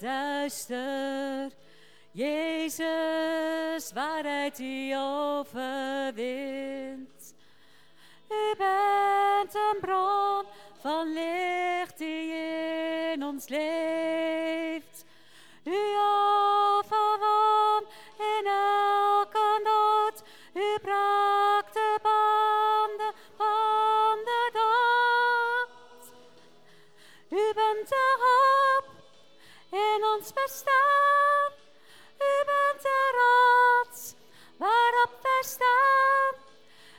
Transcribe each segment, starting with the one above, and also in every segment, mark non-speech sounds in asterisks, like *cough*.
duister. Jezus, waarheid die overwint. U bent een bron van licht die in ons leeft. U bent de rots waarop wij staan.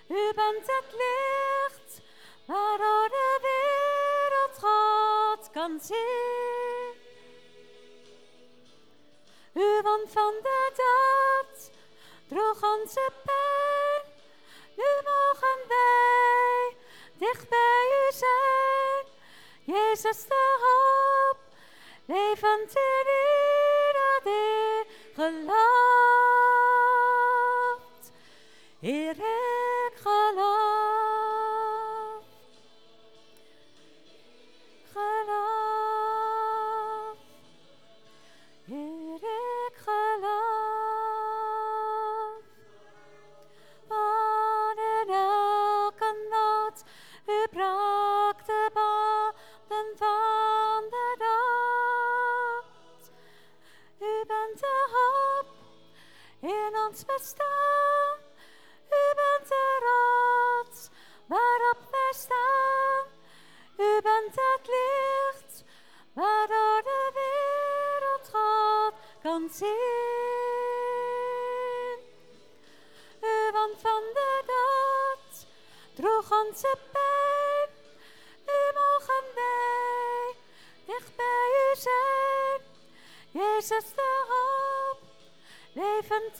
U bent het licht waardoor de wereld God kan zien. U won van de dood, droeg onze pijn. Nu mogen wij dicht bij u zijn. Jezus de hoop, levend in onze pijn. Nu mogen wij dicht bij u zijn. Jezus de hoop, levend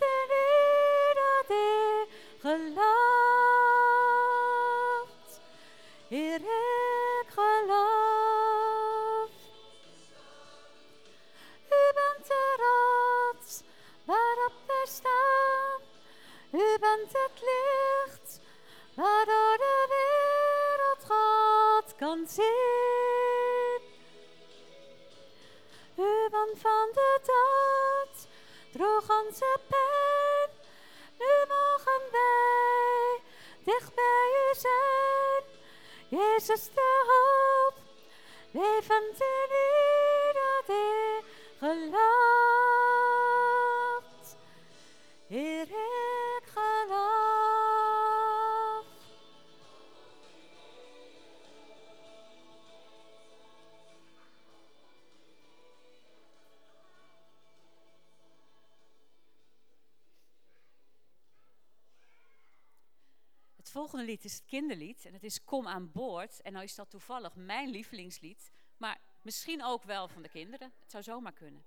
volgende lied is het kinderlied en het is Kom aan boord. En nou is dat toevallig mijn lievelingslied, maar misschien ook wel van de kinderen. Het zou zomaar kunnen.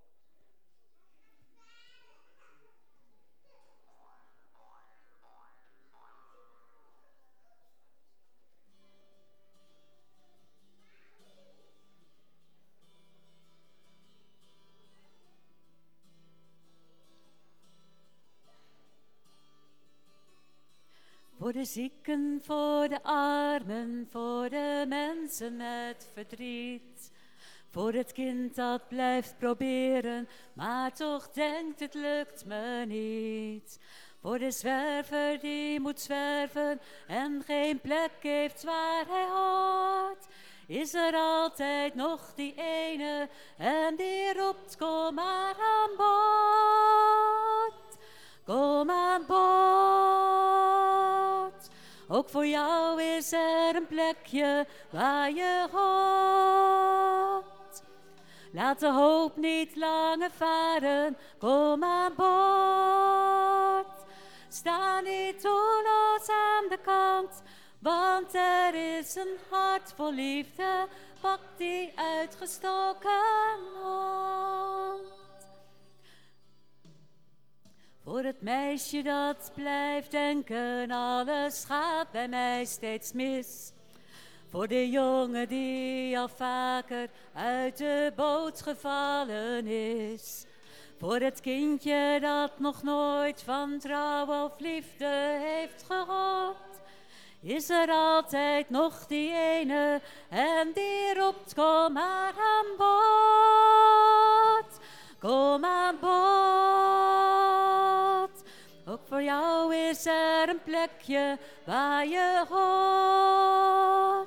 Zieken, voor de armen, voor de mensen met verdriet. Voor het kind dat blijft proberen, maar toch denkt het lukt me niet. Voor de zwerver die moet zwerven en geen plek heeft waar hij hoort. Is er altijd nog die ene en die roept kom maar aan boord. Kom aan boord. Ook voor jou is er een plekje waar je hoort. Laat de hoop niet langer varen. Kom aan boord. Sta niet doelloos aan de kant. Want er is een hart vol liefde. Pak die uitgestoken hand. Voor het meisje dat blijft denken, alles gaat bij mij steeds mis. Voor de jongen die al vaker uit de boot gevallen is. Voor het kindje dat nog nooit van trouw of liefde heeft gehoord. Is er altijd nog die ene en die roept kom maar aan boord. Kom aan bod. Ook voor jou is er een plekje waar je hoort.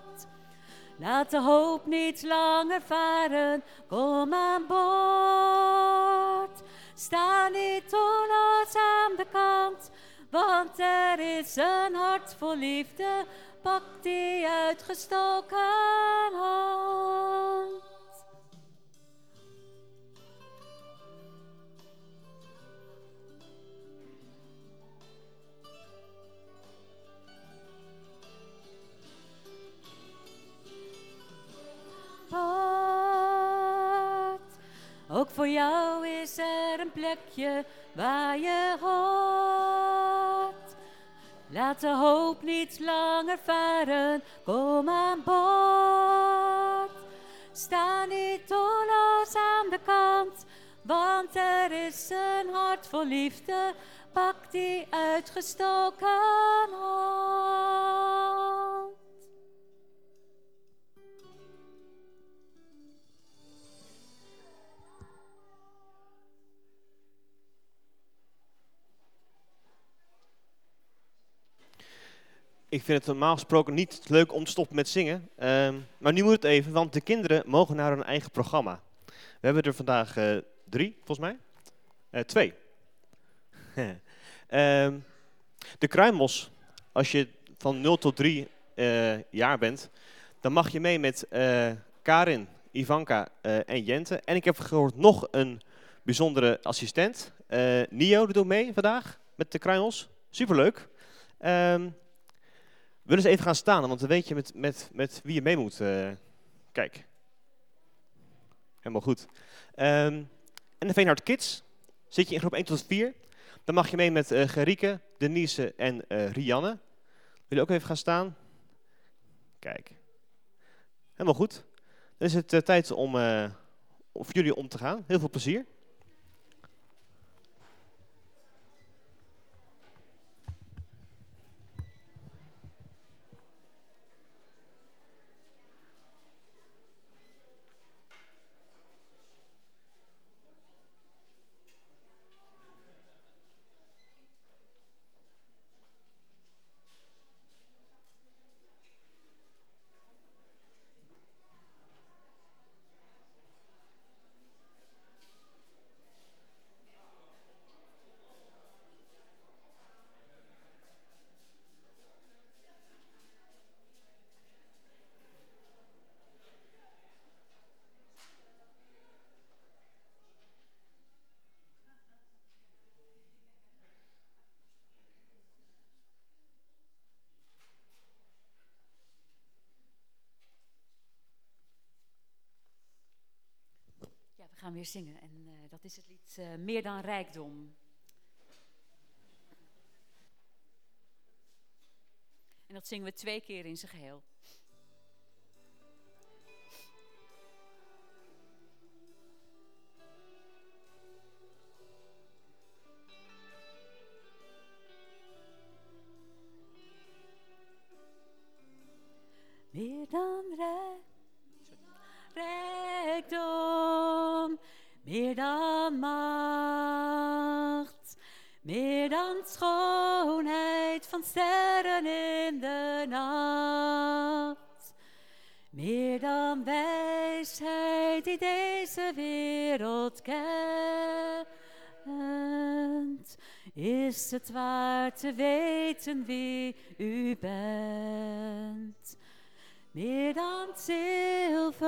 Laat de hoop niet langer varen, kom aan boord. Sta niet onnoos aan de kant, want er is een hart vol liefde. Pak die uitgestoken hand. Voor jou is er een plekje waar je hoort. Laat de hoop niet langer varen, kom aan boord. Sta niet doelloos aan de kant, want er is een hart vol liefde. Pak die uitgestoken Ik vind het normaal gesproken niet leuk om te stoppen met zingen. Ehm, maar nu moet het even, want de kinderen mogen naar hun eigen programma. We hebben er vandaag eh, drie, volgens mij. Eh, twee. *laughs* Ehm, de kruimels, als je van 0 tot 3 eh, jaar bent, dan mag je mee met Karin, Ivanka en Jente. En ik heb gehoord nog een bijzondere assistent. Nio doet mee vandaag met de kruimels. Superleuk. Um, willen eens even gaan staan, want dan weet je met, met, met wie je mee moet. Uh, kijk. Helemaal goed. En de Veenhard Kids. Zit je in groep 1 tot 4. Dan mag je mee met uh, Gerike, Denise en uh, Rianne. Wil je ook even gaan staan? Kijk. Helemaal goed. Dan is het tijd om, om voor jullie om te gaan. Heel veel plezier. gaan weer zingen. En uh, dat is het lied uh, Meer dan Rijkdom. En dat zingen we twee keer in zijn geheel. Meer dan rijk, rijkdom, meer dan macht, meer dan schoonheid van sterren in de nacht, meer dan wijsheid die deze wereld kent. Is het waar te weten wie u bent? Meer dan zilver,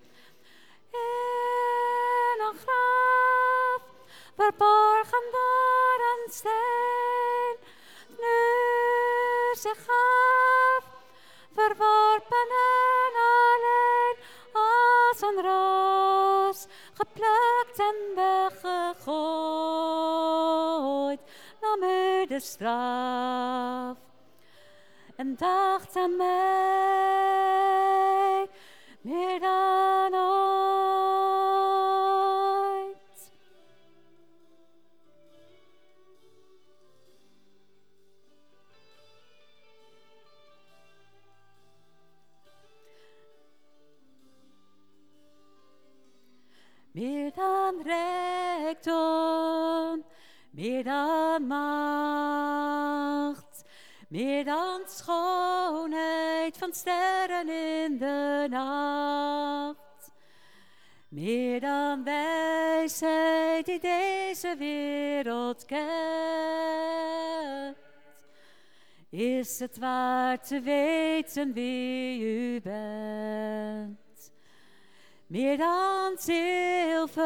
Verborgen een steen, nu zich gaf, verworpen en alleen, als een roos, geplukt en weggegooid, nam me de straf. En dacht aan mij meer dan ooit. Macht, meer dan schoonheid van sterren in de nacht. Meer dan wijsheid die deze wereld kent. Is het waard te weten wie u bent? Meer dan zilver,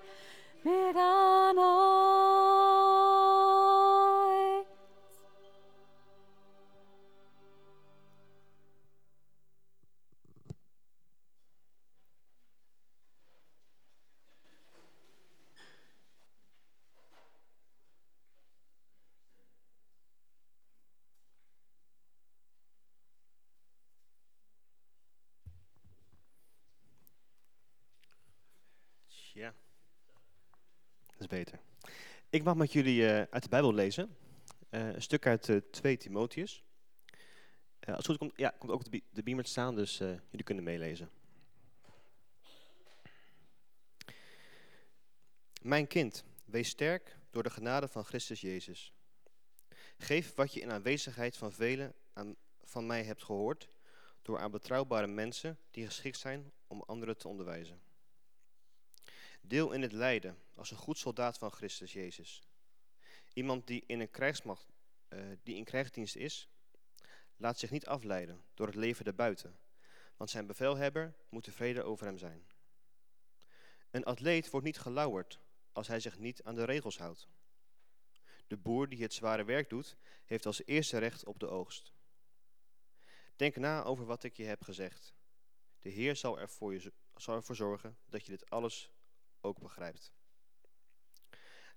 Ik mag met jullie eh, uit de Bijbel lezen. Eh, een stuk uit eh 2 Timotheus. Eh, als het goed komt, ja, komt ook de, de beamer staan, dus jullie kunnen meelezen. Mijn kind, wees sterk door de genade van Christus Jezus. Geef wat je in aanwezigheid van velen aan, van mij hebt gehoord, door aan betrouwbare mensen die geschikt zijn om anderen te onderwijzen. Deel in het lijden als een goed soldaat van Christus Jezus. Iemand die in een krijgsmacht, eh, die in krijgsdienst is, laat zich niet afleiden door het leven daarbuiten, want zijn bevelhebber moet tevreden over hem zijn. Een atleet wordt niet gelauwerd als hij zich niet aan de regels houdt. De boer die het zware werk doet, heeft als eerste recht op de oogst. Denk na over wat ik je heb gezegd. De Heer zal ervoor, je, zal ervoor zorgen dat je dit alles ook begrijpt.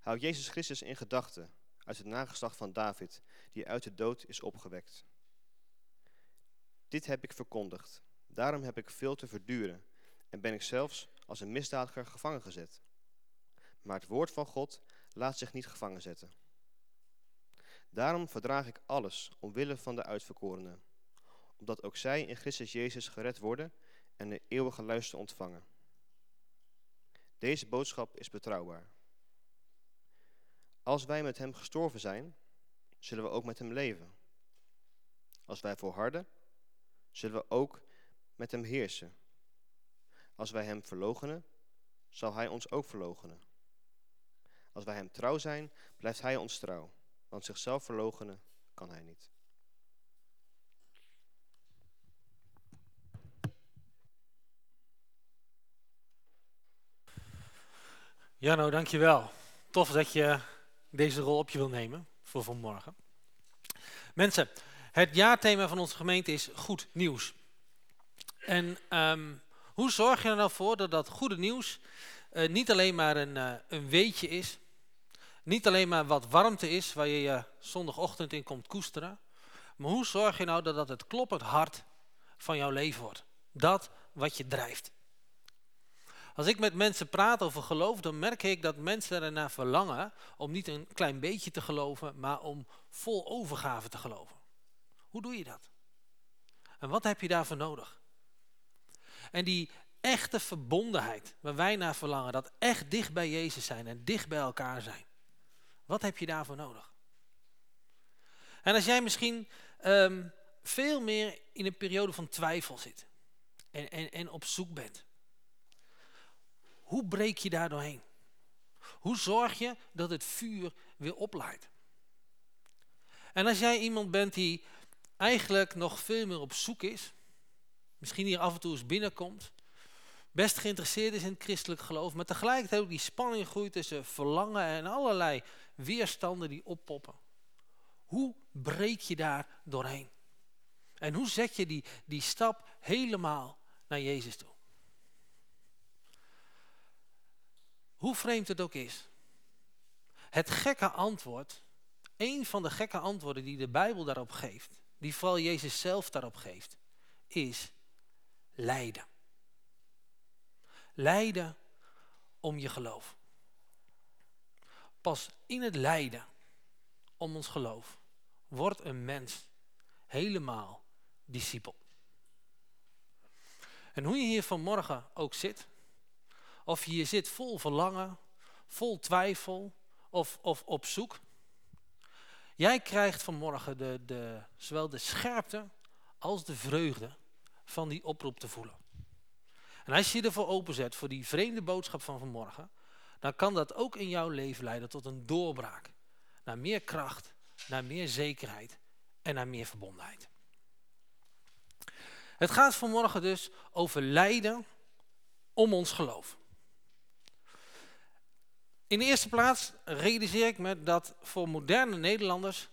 Houd Jezus Christus in gedachten uit het nageslacht van David, die uit de dood is opgewekt. Dit heb ik verkondigd. Daarom heb ik veel te verduren en ben ik zelfs als een misdadiger gevangen gezet. Maar het woord van God laat zich niet gevangen zetten. Daarom verdraag ik alles omwille van de uitverkorenen, opdat ook zij in Christus Jezus gered worden en de eeuwige luister ontvangen. Deze boodschap is betrouwbaar. Als wij met hem gestorven zijn, zullen we ook met hem leven. Als wij volharden, zullen we ook met hem heersen. Als wij hem verloochenen, zal hij ons ook verloochenen. Als wij hem trouw zijn, blijft hij ons trouw, want zichzelf verloochenen kan hij niet. Jano, dankjewel. Tof dat je deze rol op je wil nemen voor vanmorgen. Mensen, het jaarthema van onze gemeente is goed nieuws. En ehm, hoe zorg je er nou voor dat dat goede nieuws eh, niet alleen maar een, eh, een weetje is, niet alleen maar wat warmte is waar je je zondagochtend in komt koesteren, maar hoe zorg je nou dat dat het kloppend hart van jouw leven wordt? Dat wat je drijft. Als ik met mensen praat over geloof, dan merk ik dat mensen ernaar verlangen om niet een klein beetje te geloven, maar om vol overgave te geloven. Hoe doe je dat? En wat heb je daarvoor nodig? En die echte verbondenheid, waar wij naar verlangen, dat echt dicht bij Jezus zijn en dicht bij elkaar zijn. Wat heb je daarvoor nodig? En als jij misschien ehm, veel meer in een periode van twijfel zit en, en, en op zoek bent, hoe breek je daar doorheen? Hoe zorg je dat het vuur weer oplaait? En als jij iemand bent die eigenlijk nog veel meer op zoek is, misschien hier af en toe eens binnenkomt, best geïnteresseerd is in het christelijk geloof, maar tegelijkertijd ook die spanning groeit tussen verlangen en allerlei weerstanden die oppoppen. Hoe breek je daar doorheen? En hoe zet je die, die stap helemaal naar Jezus toe? Hoe vreemd het ook is. Het gekke antwoord, een van de gekke antwoorden die de Bijbel daarop geeft, die vooral Jezus zelf daarop geeft, is lijden. Lijden om je geloof. Pas in het lijden om ons geloof wordt een mens helemaal discipel. En hoe je hier vanmorgen ook zit, of je hier zit vol verlangen, vol twijfel of, of op zoek. Jij krijgt vanmorgen de, de, zowel de scherpte als de vreugde van die oproep te voelen. En als je je ervoor openzet, voor die vreemde boodschap van vanmorgen, dan kan dat ook in jouw leven leiden tot een doorbraak. Naar meer kracht, naar meer zekerheid en naar meer verbondenheid. Het gaat vanmorgen dus over lijden om ons geloof. In de eerste plaats realiseer ik me dat voor moderne Nederlanders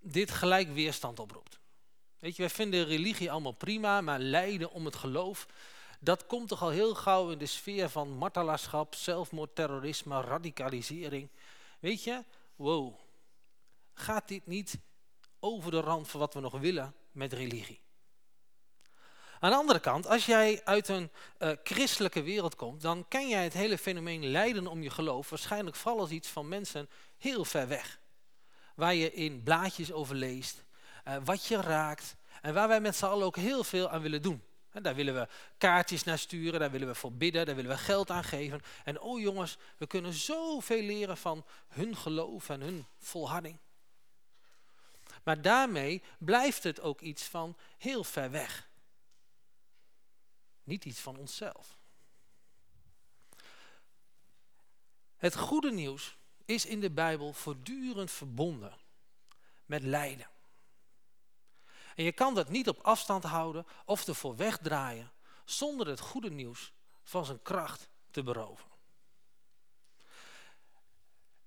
dit gelijk weerstand oproept. Weet je, wij vinden religie allemaal prima, maar lijden om het geloof, dat komt toch al heel gauw in de sfeer van martelaarschap, zelfmoord, terrorisme, radicalisering. Weet je, wow, gaat dit niet over de rand van wat we nog willen met religie? Aan de andere kant, als jij uit een uh, christelijke wereld komt, dan ken jij het hele fenomeen lijden om je geloof waarschijnlijk vooral als iets van mensen heel ver weg. Waar je in blaadjes over leest, uh, wat je raakt en waar wij met z'n allen ook heel veel aan willen doen. En daar willen we kaartjes naar sturen, daar willen we voor bidden, daar willen we geld aan geven. En oh jongens, we kunnen zoveel leren van hun geloof en hun volharding. Maar daarmee blijft het ook iets van heel ver weg. Niet iets van onszelf. Het goede nieuws is in de Bijbel voortdurend verbonden met lijden. En je kan dat niet op afstand houden of ervoor wegdraaien zonder het goede nieuws van zijn kracht te beroven.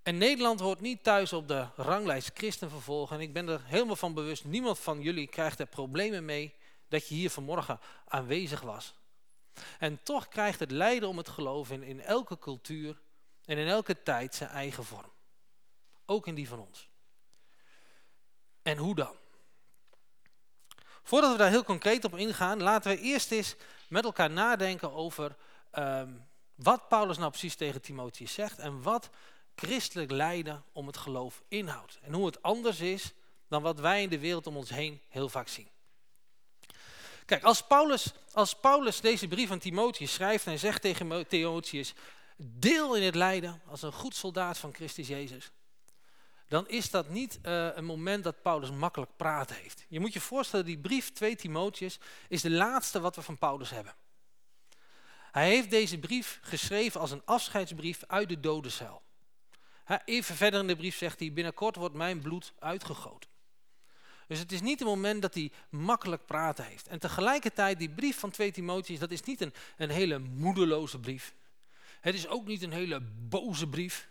En Nederland hoort niet thuis op de ranglijst christenvervolgen. En ik ben er helemaal van bewust, niemand van jullie krijgt er problemen mee dat je hier vanmorgen aanwezig was. En toch krijgt het lijden om het geloof in, in elke cultuur en in elke tijd zijn eigen vorm. Ook in die van ons. En hoe dan? Voordat we daar heel concreet op ingaan, laten we eerst eens met elkaar nadenken over um, wat Paulus nou precies tegen Timotheus zegt en wat christelijk lijden om het geloof inhoudt. En hoe het anders is dan wat wij in de wereld om ons heen heel vaak zien. Kijk, als Paulus, als Paulus deze brief aan Timotheus schrijft en zegt tegen Timotheus, deel in het lijden als een goed soldaat van Christus Jezus, dan is dat niet uh, een moment dat Paulus makkelijk praten heeft. Je moet je voorstellen, die brief 2 Timotheus is de laatste wat we van Paulus hebben. Hij heeft deze brief geschreven als een afscheidsbrief uit de dodencel. Even verder in de brief zegt hij, binnenkort wordt mijn bloed uitgegoten. Dus het is niet een moment dat hij makkelijk praten heeft. En tegelijkertijd, die brief van 2 Timotheus, dat is niet een, een hele moedeloze brief. Het is ook niet een hele boze brief.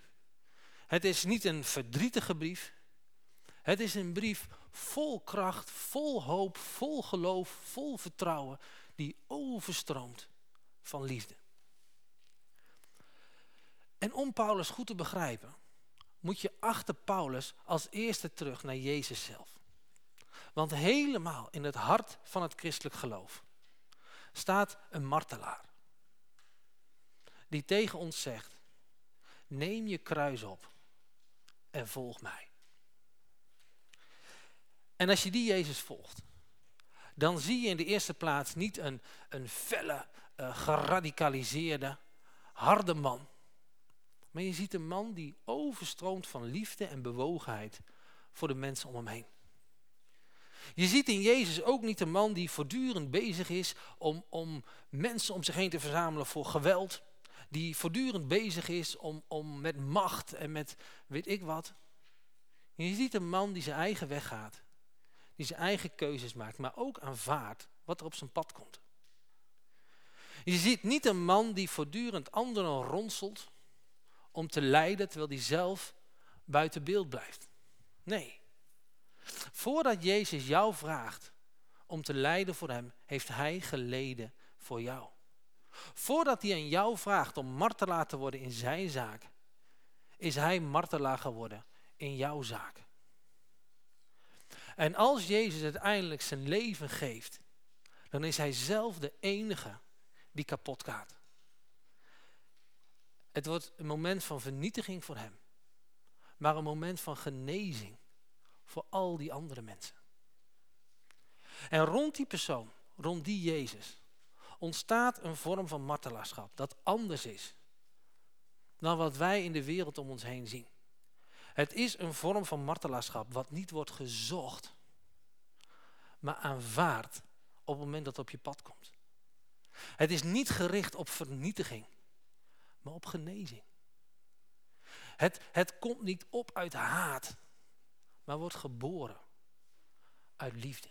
Het is niet een verdrietige brief. Het is een brief vol kracht, vol hoop, vol geloof, vol vertrouwen, die overstroomt van liefde. En om Paulus goed te begrijpen, moet je achter Paulus als eerste terug naar Jezus zelf. Want helemaal in het hart van het christelijk geloof staat een martelaar. Die tegen ons zegt, neem je kruis op en volg mij. En als je die Jezus volgt, dan zie je in de eerste plaats niet een, een felle, uh, geradicaliseerde, harde man. Maar je ziet een man die overstroomt van liefde en bewogenheid voor de mensen om hem heen. Je ziet in Jezus ook niet een man die voortdurend bezig is om, om mensen om zich heen te verzamelen voor geweld. Die voortdurend bezig is om, om met macht en met weet ik wat. Je ziet een man die zijn eigen weg gaat. Die zijn eigen keuzes maakt, maar ook aanvaardt wat er op zijn pad komt. Je ziet niet een man die voortdurend anderen ronselt om te lijden terwijl hij zelf buiten beeld blijft. Nee. Voordat Jezus jou vraagt om te lijden voor hem, heeft hij geleden voor jou. Voordat hij aan jou vraagt om martelaar te worden in zijn zaak, is hij martelaar geworden in jouw zaak. En als Jezus uiteindelijk zijn leven geeft, dan is hij zelf de enige die kapot gaat. Het wordt een moment van vernietiging voor hem, maar een moment van genezing voor al die andere mensen. En rond die persoon, rond die Jezus, ontstaat een vorm van martelaarschap dat anders is dan wat wij in de wereld om ons heen zien. Het is een vorm van martelaarschap wat niet wordt gezocht, maar aanvaard op het moment dat het op je pad komt. Het is niet gericht op vernietiging, maar op genezing. Het, het komt niet op uit haat, maar wordt geboren uit liefde.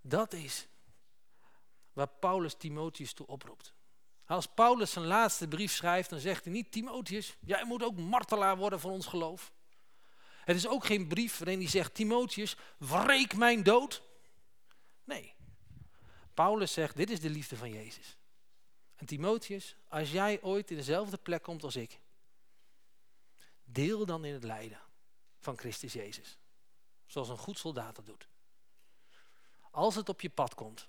Dat is waar Paulus Timotheus toe oproept. Als Paulus zijn laatste brief schrijft, dan zegt hij niet, Timotheus, jij moet ook martelaar worden voor ons geloof. Het is ook geen brief waarin hij zegt, Timotheus, wreek mijn dood. Nee, Paulus zegt, dit is de liefde van Jezus. En Timotheus, als jij ooit in dezelfde plek komt als ik, deel dan in het lijden van Christus Jezus. Zoals een goed soldaat dat doet. Als het op je pad komt,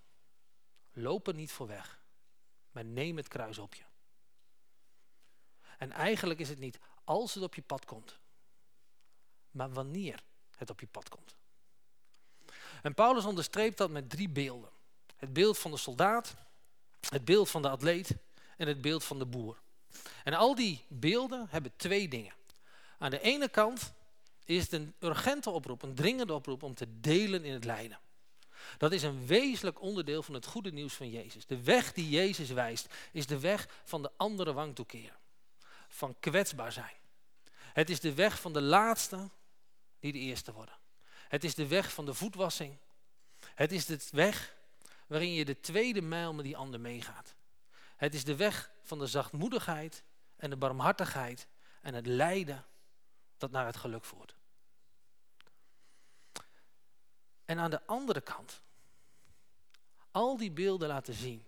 loop er niet voor weg, maar neem het kruis op je. En eigenlijk is het niet als het op je pad komt, maar wanneer het op je pad komt. En Paulus onderstreept dat met drie beelden. Het beeld van de soldaat, het beeld van de atleet en het beeld van de boer. En al die beelden hebben twee dingen. Aan de ene kant is het een urgente oproep, een dringende oproep om te delen in het lijden. Dat is een wezenlijk onderdeel van het goede nieuws van Jezus. De weg die Jezus wijst is de weg van de andere wang toekeren. Van kwetsbaar zijn. Het is de weg van de laatste die de eerste worden. Het is de weg van de voetwassing. Het is de weg waarin je de tweede mijl met die ander meegaat. Het is de weg van de zachtmoedigheid en de barmhartigheid en het lijden dat naar het geluk voert. En aan de andere kant, al die beelden laten zien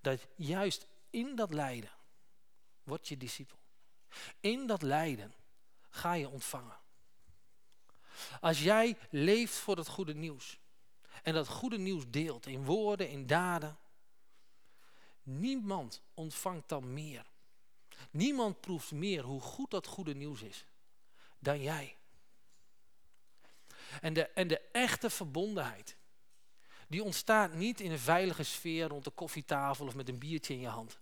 dat juist in dat lijden word je discipel. In dat lijden ga je ontvangen. Als jij leeft voor het goede nieuws en dat goede nieuws deelt in woorden, in daden, niemand ontvangt dan meer. Niemand proeft meer hoe goed dat goede nieuws is dan jij. En de, en de echte verbondenheid, die ontstaat niet in een veilige sfeer rond de koffietafel of met een biertje in je hand.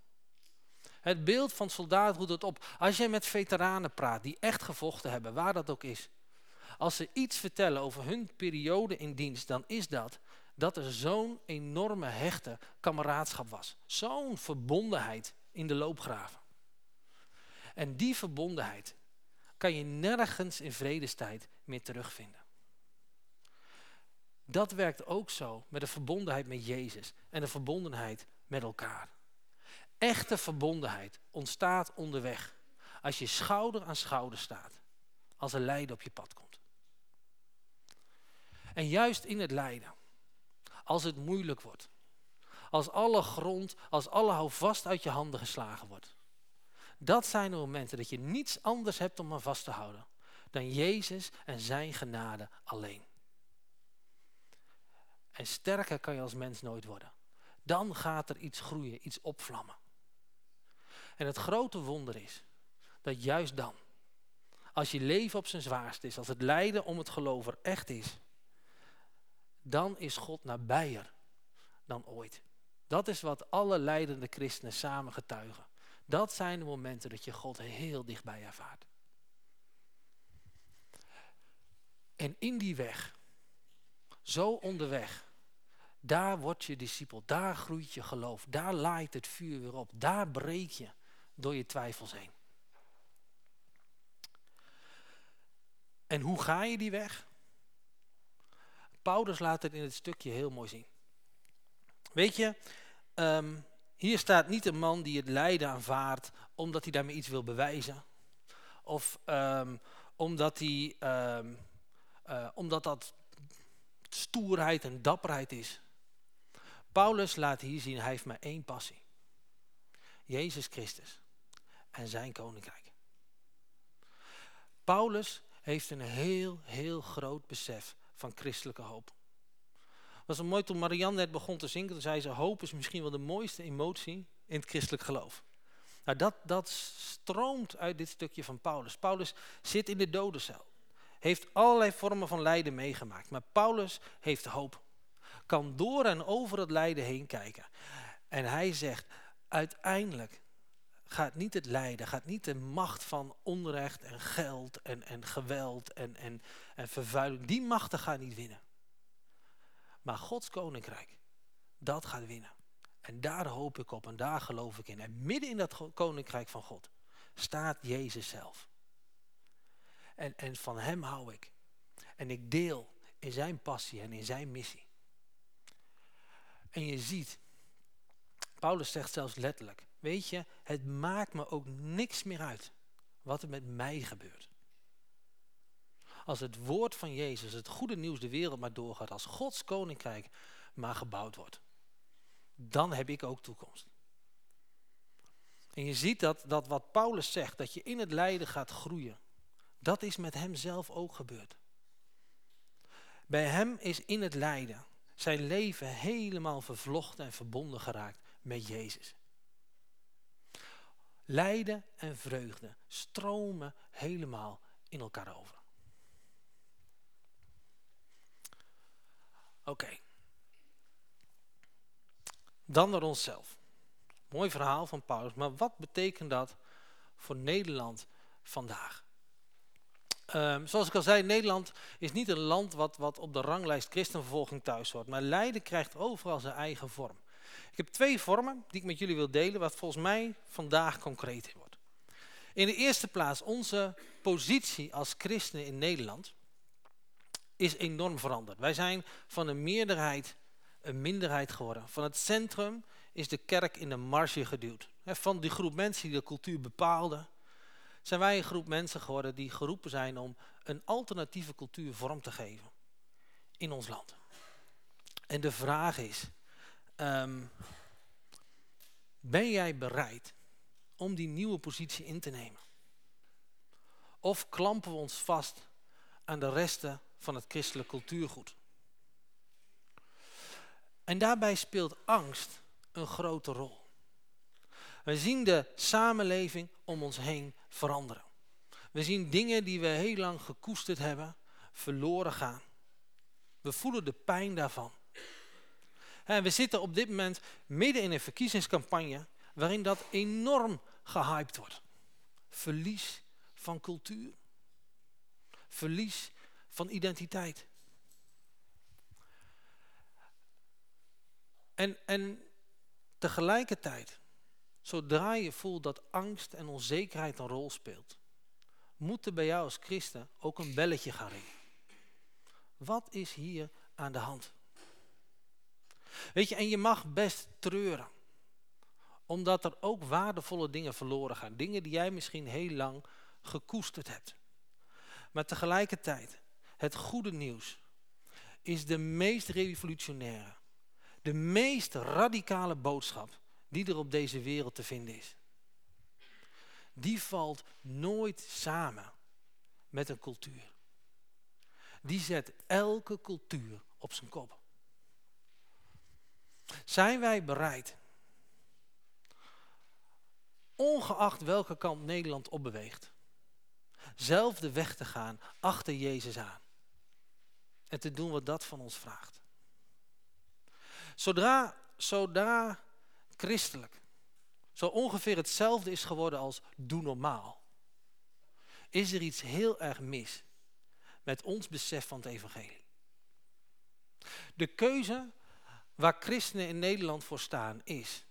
Het beeld van soldaat roept het op. Als jij met veteranen praat die echt gevochten hebben, waar dat ook is. Als ze iets vertellen over hun periode in dienst, dan is dat dat er zo'n enorme hechte kameraadschap was. Zo'n verbondenheid in de loopgraven. En die verbondenheid kan je nergens in vredestijd meer terugvinden. Dat werkt ook zo met de verbondenheid met Jezus en de verbondenheid met elkaar. Echte verbondenheid ontstaat onderweg als je schouder aan schouder staat, als er lijden op je pad komt. En juist in het lijden, als het moeilijk wordt, als alle grond, als alle houvast uit je handen geslagen wordt, dat zijn de momenten dat je niets anders hebt om aan vast te houden dan Jezus en zijn genade alleen. En sterker kan je als mens nooit worden. Dan gaat er iets groeien, iets opvlammen. En het grote wonder is dat juist dan, als je leven op zijn zwaarst is, als het lijden om het geloof er echt is, dan is God nabijer dan ooit. Dat is wat alle leidende christenen samen getuigen. Dat zijn de momenten dat je God heel dichtbij ervaart. En in die weg, zo onderweg, daar word je discipel, daar groeit je geloof, daar laait het vuur weer op, daar breek je door je twijfels heen. En hoe ga je die weg? Paulus laat het in het stukje heel mooi zien. Weet je, ehm, hier staat niet een man die het lijden aanvaardt omdat hij daarmee iets wil bewijzen. Of ehm, omdat, hij, ehm, eh, omdat dat stoerheid en dapperheid is. Paulus laat hier zien, hij heeft maar één passie. Jezus Christus en zijn koninkrijk. Paulus heeft een heel, heel groot besef van christelijke hoop. Was mooi toen Marianne net begon te zingen, toen zei ze, hoop is misschien wel de mooiste emotie in het christelijk geloof. Nou, dat, dat stroomt uit dit stukje van Paulus. Paulus zit in de dodencel. Heeft allerlei vormen van lijden meegemaakt. Maar Paulus heeft hoop. Kan door en over het lijden heen kijken. En hij zegt, uiteindelijk gaat niet het lijden, gaat niet de macht van onrecht en geld en, en geweld en, en, en vervuiling, die machten gaan niet winnen. Maar Gods koninkrijk, dat gaat winnen. En daar hoop ik op en daar geloof ik in. En midden in dat koninkrijk van God staat Jezus zelf. En, en van hem hou ik. En ik deel in zijn passie en in zijn missie. En je ziet, Paulus zegt zelfs letterlijk, weet je, het maakt me ook niks meer uit wat er met mij gebeurt. Als het woord van Jezus, het goede nieuws de wereld maar doorgaat, als Gods koninkrijk maar gebouwd wordt, dan heb ik ook toekomst. En je ziet dat, dat wat Paulus zegt, dat je in het lijden gaat groeien, dat is met hem zelf ook gebeurd. Bij hem is in het lijden zijn leven helemaal vervlochten en verbonden geraakt met Jezus. Lijden en vreugde stromen helemaal in elkaar over. Oké. Dan naar onszelf. Mooi verhaal van Paulus, maar wat betekent dat voor Nederland vandaag? Um, zoals ik al zei, Nederland is niet een land wat, wat op de ranglijst christenvervolging thuis hoort. Maar lijden krijgt overal zijn eigen vorm. Ik heb twee vormen die ik met jullie wil delen, wat volgens mij vandaag concreet wordt. In de eerste plaats, onze positie als christenen in Nederland is enorm veranderd. Wij zijn van een meerderheid een minderheid geworden. Van het centrum is de kerk in de marge geduwd. Van die groep mensen die de cultuur bepaalden, zijn wij een groep mensen geworden die geroepen zijn om een alternatieve cultuur vorm te geven in ons land. En de vraag is, ehm, ben jij bereid om die nieuwe positie in te nemen? Of klampen we ons vast aan de resten van het christelijk cultuurgoed? En daarbij speelt angst een grote rol. We zien de samenleving om ons heen veranderen. We zien dingen die we heel lang gekoesterd hebben, verloren gaan. We voelen de pijn daarvan. En we zitten op dit moment midden in een verkiezingscampagne waarin dat enorm gehyped wordt. Verlies van cultuur. Verlies van identiteit. En, en tegelijkertijd Zodra je voelt dat angst en onzekerheid een rol speelt, moet er bij jou als christen ook een belletje gaan ringen. Wat is hier aan de hand? Weet je, en je mag best treuren. Omdat er ook waardevolle dingen verloren gaan. Dingen die jij misschien heel lang gekoesterd hebt. Maar tegelijkertijd, het goede nieuws is de meest revolutionaire, de meest radicale boodschap die er op deze wereld te vinden is. Die valt nooit samen met een cultuur. Die zet elke cultuur op zijn kop. Zijn wij bereid, ongeacht welke kant Nederland opbeweegt, zelf de weg te gaan achter Jezus aan. En te doen wat dat van ons vraagt. Zodra, zodra christelijk zo ongeveer hetzelfde is geworden als doe normaal, is er iets heel erg mis met ons besef van het evangelie. De keuze waar christenen in Nederland voor staan is,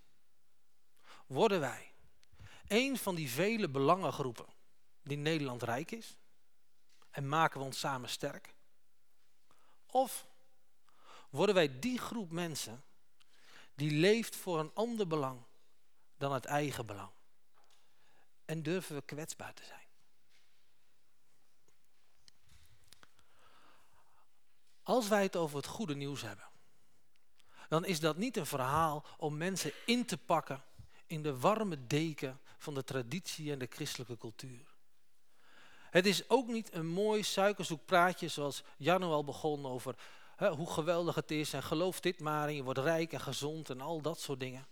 worden wij een van die vele belangengroepen die Nederland rijk is en maken we ons samen sterk? Of worden wij die groep mensen die leeft voor een ander belang dan het eigen belang? En durven we kwetsbaar te zijn? Als wij het over het goede nieuws hebben, dan is dat niet een verhaal om mensen in te pakken in de warme deken van de traditie en de christelijke cultuur. Het is ook niet een mooi suikerzoekpraatje zoals Jan al begon over hè, hoe geweldig het is en geloof dit maar en je wordt rijk en gezond en al dat soort dingen.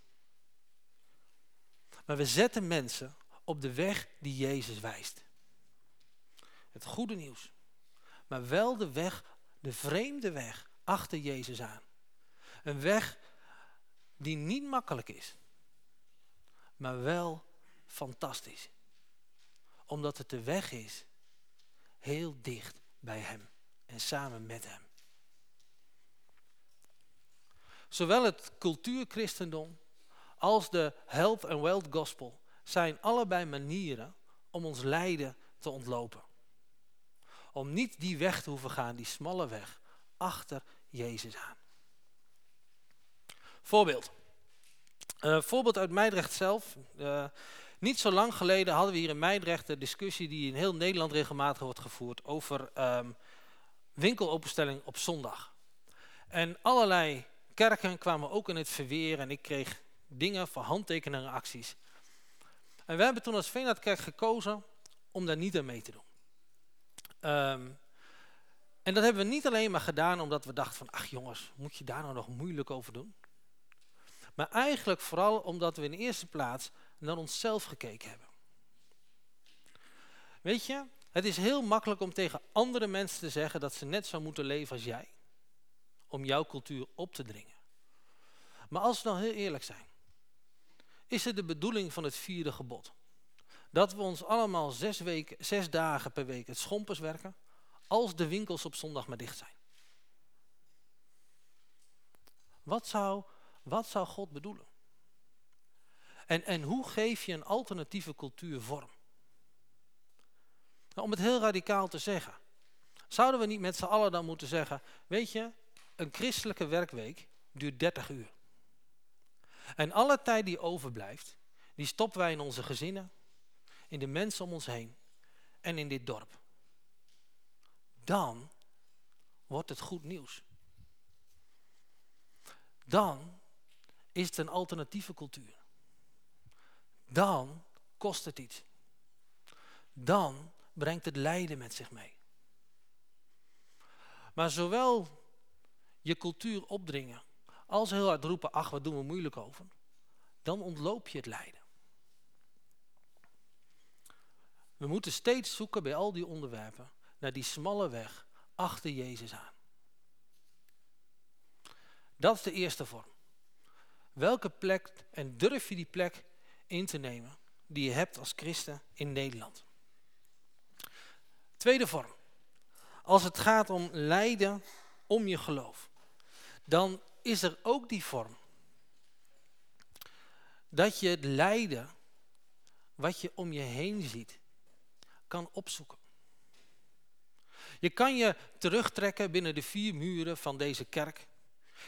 Maar we zetten mensen op de weg die Jezus wijst. Het goede nieuws. Maar wel de weg, de vreemde weg achter Jezus aan. Een weg die niet makkelijk is, maar wel fantastisch. Omdat het de weg is heel dicht bij Hem en samen met Hem. Zowel het cultuurchristendom als de health and wealth gospel zijn allebei manieren om ons lijden te ontlopen. Om niet die weg te hoeven gaan, die smalle weg, achter Jezus aan. Voorbeeld. Uh, voorbeeld uit Meidrecht zelf. Uh, niet zo lang geleden hadden we hier in Meidrecht de discussie die in heel Nederland regelmatig wordt gevoerd over um, winkelopenstelling op zondag. En allerlei kerken kwamen ook in het verweer en ik kreeg dingen voor handtekeningen acties. En we hebben toen als Veenhardkerk gekozen om daar niet aan mee te doen. Um, en dat hebben we niet alleen maar gedaan omdat we dachten van, ach jongens, moet je daar nou nog moeilijk over doen? Maar eigenlijk vooral omdat we in de eerste plaats naar onszelf gekeken hebben. Weet je, het is heel makkelijk om tegen andere mensen te zeggen dat ze net zo moeten leven als jij. Om jouw cultuur op te dringen. Maar als we dan heel eerlijk zijn, is het de bedoeling van het vierde gebod. Dat we ons allemaal zes, weken, zes dagen per week het schompers werken, als de winkels op zondag maar dicht zijn. Wat zou wat zou God bedoelen? En, en hoe geef je een alternatieve cultuur vorm? Nou, om het heel radicaal te zeggen. Zouden we niet met z'n allen dan moeten zeggen, weet je, een christelijke werkweek duurt 30 uur. En alle tijd die overblijft, die stoppen wij in onze gezinnen, in de mensen om ons heen en in dit dorp. Dan wordt het goed nieuws. Dan is het een alternatieve cultuur. Dan kost het iets. Dan brengt het lijden met zich mee. Maar zowel je cultuur opdringen als heel hard roepen, ach wat doen we moeilijk over, dan ontloop je het lijden. We moeten steeds zoeken bij al die onderwerpen naar die smalle weg achter Jezus aan. Dat is de eerste vorm. Welke plek, en durf je die plek in te nemen die je hebt als christen in Nederland? Tweede vorm. Als het gaat om lijden om je geloof, dan is er ook die vorm. Dat je het lijden wat je om je heen ziet, kan opzoeken. Je kan je terugtrekken binnen de vier muren van deze kerk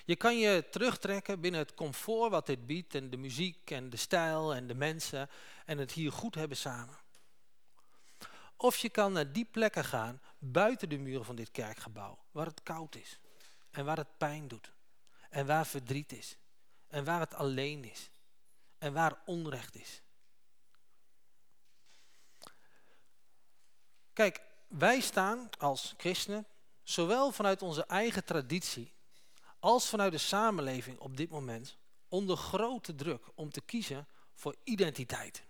je kan je terugtrekken binnen het comfort wat dit biedt en de muziek en de stijl en de mensen en het hier goed hebben samen. Of je kan naar die plekken gaan buiten de muren van dit kerkgebouw, waar het koud is en waar het pijn doet en waar verdriet is en waar het alleen is en waar onrecht is. Kijk, wij staan als christenen, zowel vanuit onze eigen traditie als vanuit de samenleving op dit moment onder grote druk om te kiezen voor identiteit.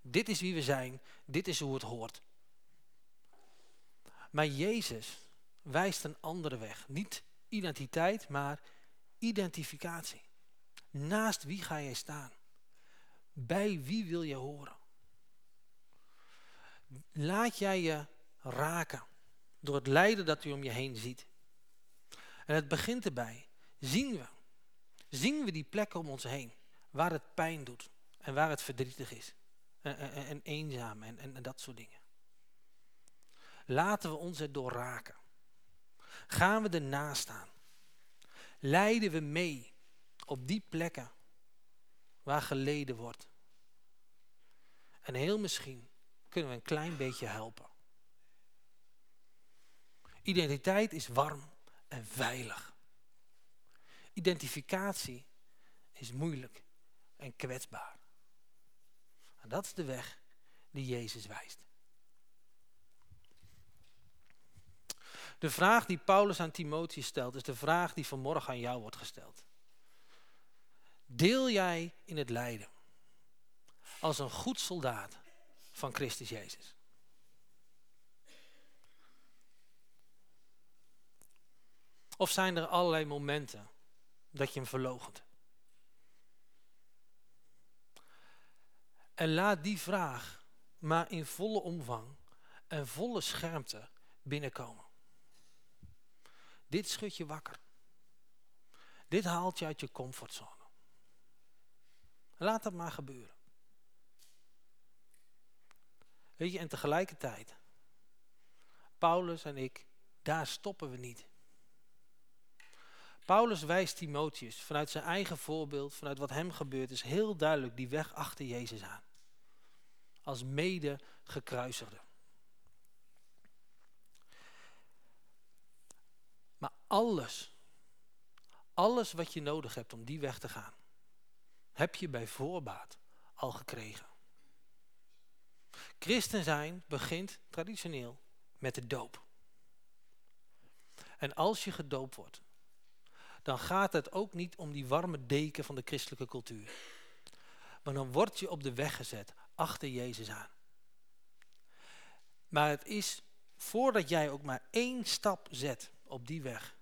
Dit is wie we zijn, dit is hoe het hoort. Maar Jezus wijst een andere weg. Niet identiteit, maar identificatie. Naast wie ga jij staan? Bij wie wil je horen? Laat jij je raken door het lijden dat u om je heen ziet. En het begint erbij. Zien we. Zien we die plekken om ons heen. Waar het pijn doet. En waar het verdrietig is. En, en, en eenzaam en, en, en dat soort dingen. Laten we ons erdoor raken. Gaan we ernaast staan. Leiden we mee op die plekken waar geleden wordt. En heel misschien kunnen we een klein beetje helpen. Identiteit is warm en veilig. Identificatie is moeilijk en kwetsbaar. En dat is de weg die Jezus wijst. De vraag die Paulus aan Timotheus stelt, is de vraag die vanmorgen aan jou wordt gesteld. Deel jij in het lijden als een goed soldaat van Christus Jezus? Of zijn er allerlei momenten dat je hem verloochent? En laat die vraag maar in volle omvang en volle schermte binnenkomen. Dit schudt je wakker. Dit haalt je uit je comfortzone. Laat dat maar gebeuren. Weet je, en tegelijkertijd, Paulus en ik, daar stoppen we niet. Paulus wijst Timotheus vanuit zijn eigen voorbeeld, vanuit wat hem gebeurd is, heel duidelijk die weg achter Jezus aan. Als mede gekruisigde. Maar alles, alles wat je nodig hebt om die weg te gaan, heb je bij voorbaat al gekregen. Christen zijn begint traditioneel met de doop. En als je gedoopt wordt, dan gaat het ook niet om die warme deken van de christelijke cultuur. Maar dan word je op de weg gezet achter Jezus aan. Maar het is voordat jij ook maar één stap zet op die weg,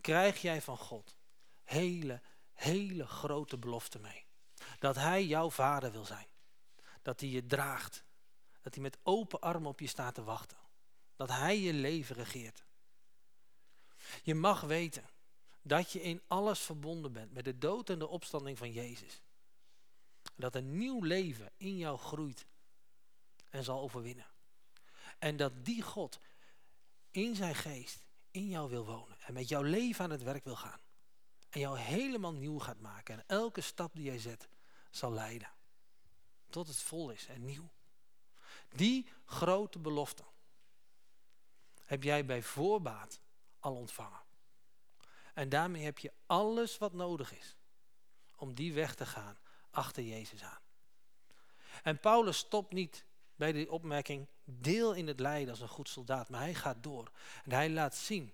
krijg jij van God hele, hele grote beloften mee. Dat Hij jouw vader wil zijn. Dat Hij je draagt. Dat Hij met open armen op je staat te wachten. Dat Hij je leven regeert. Je mag weten dat je in alles verbonden bent met de dood en de opstanding van Jezus. Dat een nieuw leven in jou groeit en zal overwinnen. En dat die God in zijn geest in jou wil wonen en met jouw leven aan het werk wil gaan. En jou helemaal nieuw gaat maken. En elke stap die jij zet zal leiden. Tot het vol is en nieuw. Die grote belofte heb jij bij voorbaat al ontvangen. En daarmee heb je alles wat nodig is om die weg te gaan achter Jezus aan. En Paulus stopt niet bij de opmerking deel in het lijden als een goed soldaat, maar hij gaat door. En hij laat zien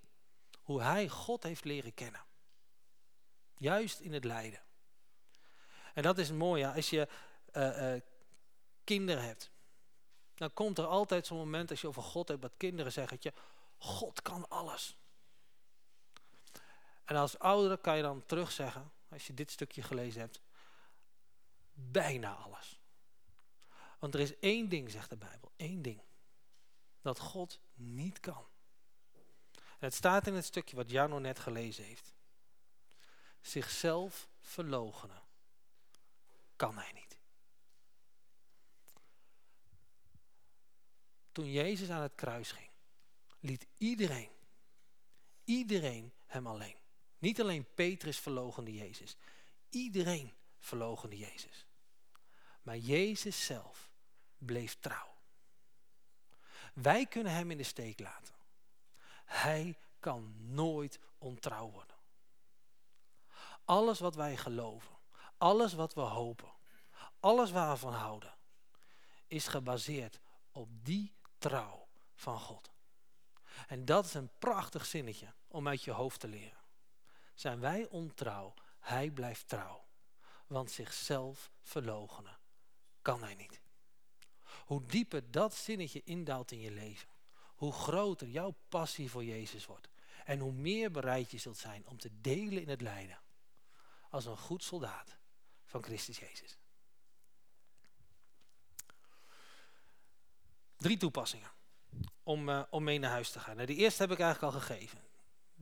hoe hij God heeft leren kennen. Juist in het lijden. En dat is mooi, ja, als je uh, uh, kinderen hebt. Dan komt er altijd zo'n moment als je over God hebt, dat kinderen zeggen dat je, God kan alles. En als ouder kan je dan terugzeggen, als je dit stukje gelezen hebt, bijna alles. Want er is één ding, zegt de Bijbel, één ding. Dat God niet kan. Het staat in het stukje wat Jano net gelezen heeft. Zichzelf verloochenen kan hij niet. Toen Jezus aan het kruis ging, liet iedereen, iedereen hem alleen. Niet alleen Petrus verlogende Jezus. Iedereen verlogende Jezus. Maar Jezus zelf bleef trouw. Wij kunnen hem in de steek laten. Hij kan nooit ontrouw worden. Alles wat wij geloven, alles wat we hopen, alles waar we van houden, is gebaseerd op die trouw van God. En dat is een prachtig zinnetje om uit je hoofd te leren. Zijn wij ontrouw, hij blijft trouw. Want zichzelf verlogenen kan hij niet. Hoe dieper dat zinnetje indaalt in je leven, hoe groter jouw passie voor Jezus wordt. En hoe meer bereid je zult zijn om te delen in het lijden. Als een goed soldaat van Christus Jezus. Drie toepassingen om, uh, om mee naar huis te gaan. Nou, de eerste heb ik eigenlijk al gegeven.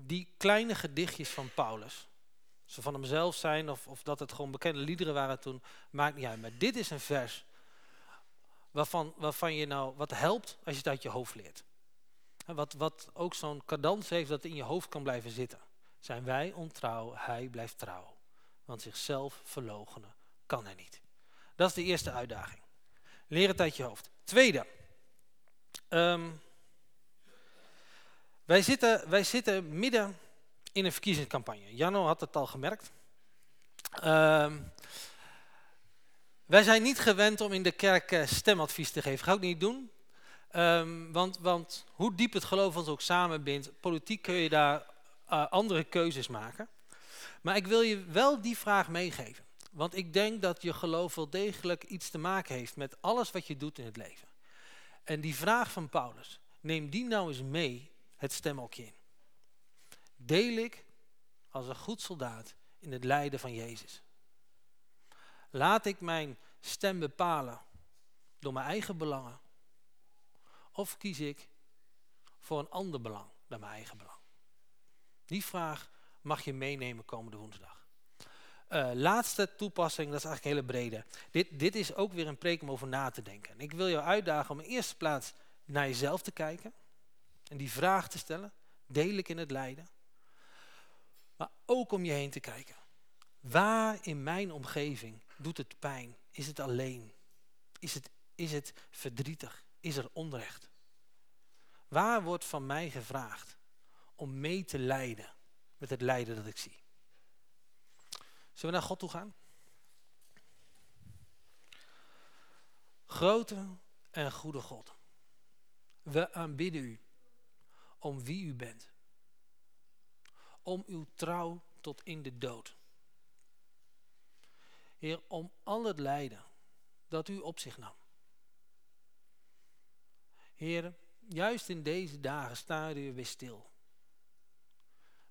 Die kleine gedichtjes van Paulus. Ze van hemzelf zijn of, of dat het gewoon bekende liederen waren toen, maakt niet uit. Maar dit is een vers waarvan, waarvan je nou wat helpt als je het uit je hoofd leert. Wat, wat ook zo'n cadans heeft dat in je hoofd kan blijven zitten. Zijn wij ontrouw, hij blijft trouw. Want zichzelf verloochenen kan hij niet. Dat is de eerste uitdaging. Leer het uit je hoofd. Tweede. Ehm, wij, zitten, wij zitten midden in een verkiezingscampagne. Janno had het al gemerkt. Um, wij zijn niet gewend om in de kerk eh, stemadvies te geven. Ga ik niet doen. Um, want, want, hoe diep het geloof ons ook samenbindt, politiek kun je daar uh, andere keuzes maken. Maar ik wil je wel die vraag meegeven. Want ik denk dat je geloof wel degelijk iets te maken heeft met alles wat je doet in het leven. En die vraag van Paulus, neem die nou eens mee het stemhokje in. Deel ik als een goed soldaat in het lijden van Jezus? Laat ik mijn stem bepalen door mijn eigen belangen? Of kies ik voor een ander belang dan mijn eigen belang? Die vraag mag je meenemen komende woensdag. Uh, laatste toepassing, dat is eigenlijk een hele brede. Dit, dit is ook weer een preek om over na te denken. ik wil jou uitdagen om in eerste plaats naar jezelf te kijken. En die vraag te stellen. Deel ik in het lijden? Maar ook om je heen te kijken. Waar in mijn omgeving doet het pijn? Is het alleen? Is het, is het verdrietig? Is er onrecht? Waar wordt van mij gevraagd om mee te lijden met het lijden dat ik zie? Zullen we naar God toe gaan? Grote en goede God, we aanbidden u om wie u bent. Om uw trouw tot in de dood. Heer, om al het lijden dat u op zich nam. Heer, juist in deze dagen staan u weer stil.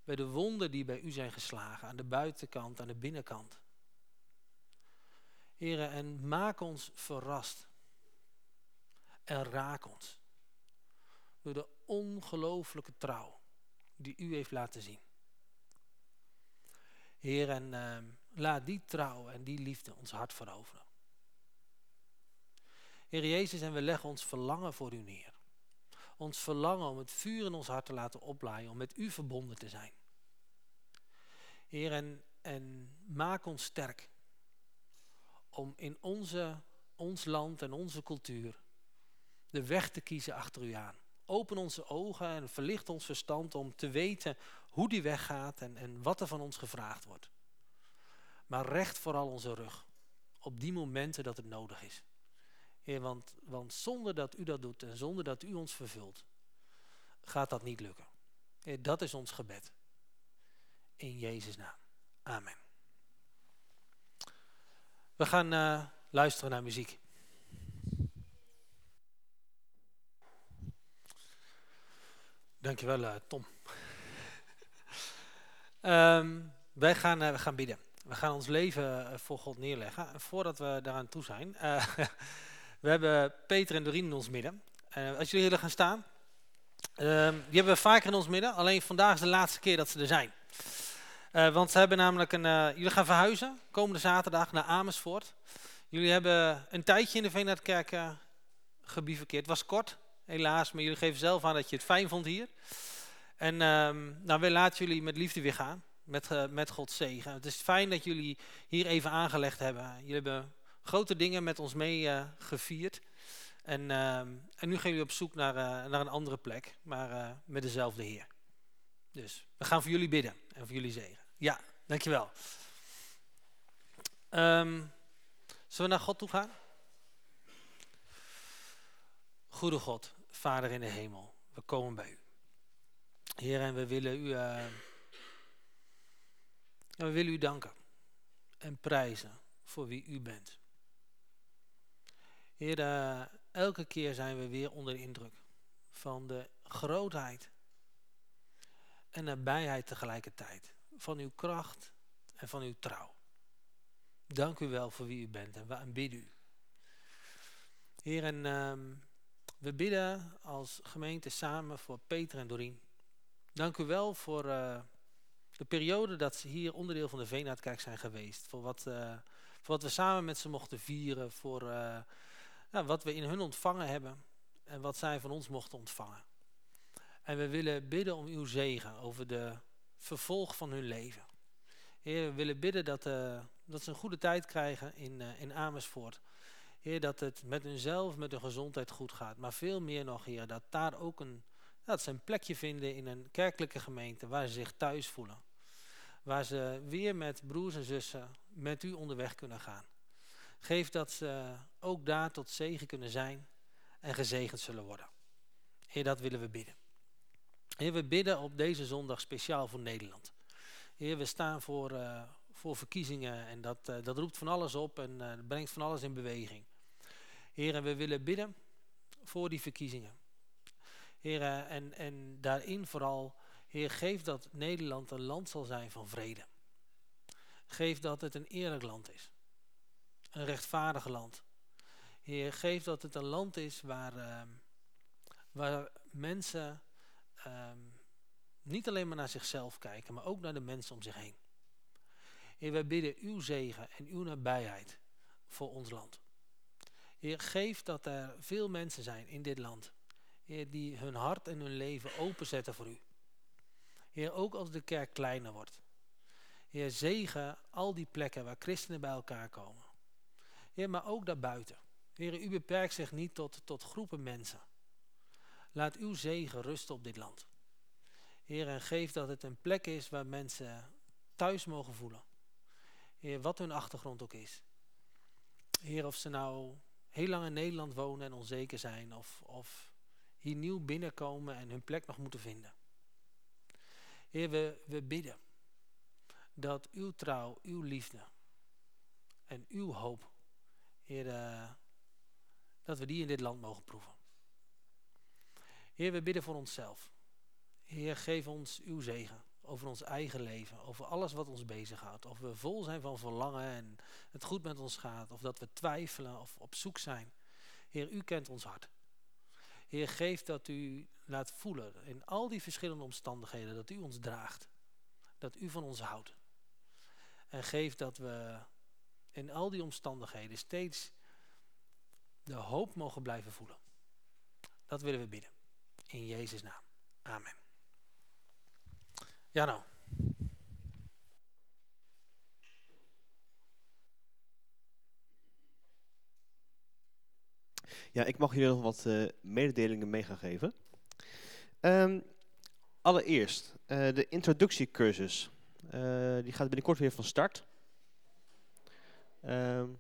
Bij de wonden die bij u zijn geslagen, aan de buitenkant, aan de binnenkant. Heer, en maak ons verrast. En raak ons. Door de ongelooflijke trouw die u heeft laten zien. Heer, en uh, laat die trouw en die liefde ons hart veroveren. Heer Jezus, en we leggen ons verlangen voor u neer. Ons verlangen om het vuur in ons hart te laten oplaaien, om met u verbonden te zijn. Heer, en, en maak ons sterk om in onze, ons land en onze cultuur de weg te kiezen achter u aan. Open onze ogen en verlicht ons verstand om te weten hoe die weg gaat en, en wat er van ons gevraagd wordt. Maar recht vooral onze rug op die momenten dat het nodig is. Heer, want, want zonder dat u dat doet en zonder dat u ons vervult, gaat dat niet lukken. Dat is ons gebed. In Jezus' naam. Amen. We gaan uh, luisteren naar muziek. Dankjewel uh, Tom. um, *laughs* wij, gaan, uh, gaan bidden. We gaan ons leven voor God neerleggen. Voordat we daaraan toe zijn. *laughs* we hebben Peter en Doreen in ons midden. als jullie willen gaan staan. Um, die hebben we vaker in ons midden. Alleen vandaag is de laatste keer dat ze er zijn. Uh, want ze hebben namelijk een. Uh, jullie gaan verhuizen komende zaterdag naar Amersfoort. Jullie hebben een tijdje in de Veenhardkerk uh. Het was kort, helaas, maar jullie geven zelf aan dat je het fijn vond hier. En um, nou, we laten jullie met liefde weer gaan. Met, met Gods zegen. Het is fijn dat jullie hier even aangelegd hebben. Jullie hebben grote dingen met ons mee gevierd. En, ehm, en nu gaan jullie op zoek naar, naar een andere plek, maar met dezelfde Heer. Dus we gaan voor jullie bidden en voor jullie zegen. Ja, dankjewel. Um, zullen we naar God toe gaan? Goede God, Vader in de hemel, we komen bij u. Heer, en we willen u, uh, we willen u danken en prijzen voor wie u bent. Heer, uh, elke keer zijn we weer onder de indruk van de grootheid en nabijheid tegelijkertijd. Van uw kracht en van uw trouw. Dank u wel voor wie u bent en we aanbidden u. Heer, en ehm, we bidden als gemeente samen voor Peter en Dorien. Dank u wel voor uh, de periode dat ze hier onderdeel van de Veenaardkerk zijn geweest. Voor wat, uh, voor wat we samen met ze mochten vieren. Voor uh, nou, wat we in hun ontvangen hebben. En wat zij van ons mochten ontvangen. En we willen bidden om uw zegen over de vervolg van hun leven. Heer, we willen bidden dat, dat ze een goede tijd krijgen in, in Amersfoort. Heer, dat het met hunzelf, met hun gezondheid goed gaat. Maar veel meer nog, Heer, dat daar ook een, dat ze een plekje vinden in een kerkelijke gemeente waar ze zich thuis voelen. Waar ze weer met broers en zussen met u onderweg kunnen gaan. Geef dat ze ook daar tot zegen kunnen zijn en gezegend zullen worden. Heer, dat willen we bidden. Heer, we bidden op deze zondag speciaal voor Nederland. Heer, we staan voor, uh, voor verkiezingen en dat, uh, dat roept van alles op en uh, brengt van alles in beweging. Heer, en we willen bidden voor die verkiezingen. Heer, en, en daarin vooral, Heer, geef dat Nederland een land zal zijn van vrede. Geef dat het een eerlijk land is. Een rechtvaardig land. Heer, geef dat het een land is waar, uh, waar mensen uh, niet alleen maar naar zichzelf kijken, maar ook naar de mensen om zich heen. Heer, wij bidden uw zegen en uw nabijheid voor ons land. Heer, geef dat er veel mensen zijn in dit land. Heer, die hun hart en hun leven openzetten voor u. Heer, ook als de kerk kleiner wordt. Heer, zegen al die plekken waar christenen bij elkaar komen. Heer, maar ook daarbuiten. Heer, u beperkt zich niet tot, tot groepen mensen. Laat uw zegen rusten op dit land. Heer, en geef dat het een plek is waar mensen thuis mogen voelen. Heer, wat hun achtergrond ook is. Heer, of ze nou heel lang in Nederland wonen en onzeker zijn. Of, of hier nieuw binnenkomen en hun plek nog moeten vinden. Heer, we, we bidden dat uw trouw, uw liefde en uw hoop, Heer, uh, dat we die in dit land mogen proeven. Heer, we bidden voor onszelf. Heer, geef ons uw zegen over ons eigen leven, over alles wat ons bezighoudt. Of we vol zijn van verlangen en het goed met ons gaat, of dat we twijfelen of op zoek zijn. Heer, u kent ons hart. Heer, geef dat u laat voelen in al die verschillende omstandigheden dat u ons draagt. Dat u van ons houdt. En geef dat we in al die omstandigheden steeds de hoop mogen blijven voelen. Dat willen we bidden. In Jezus' naam. Amen. Ja nou. Ja, ik mag jullie nog wat uh, mededelingen mee gaan geven. Um, allereerst, uh, de introductiecursus. Uh, die gaat binnenkort weer van start. Um,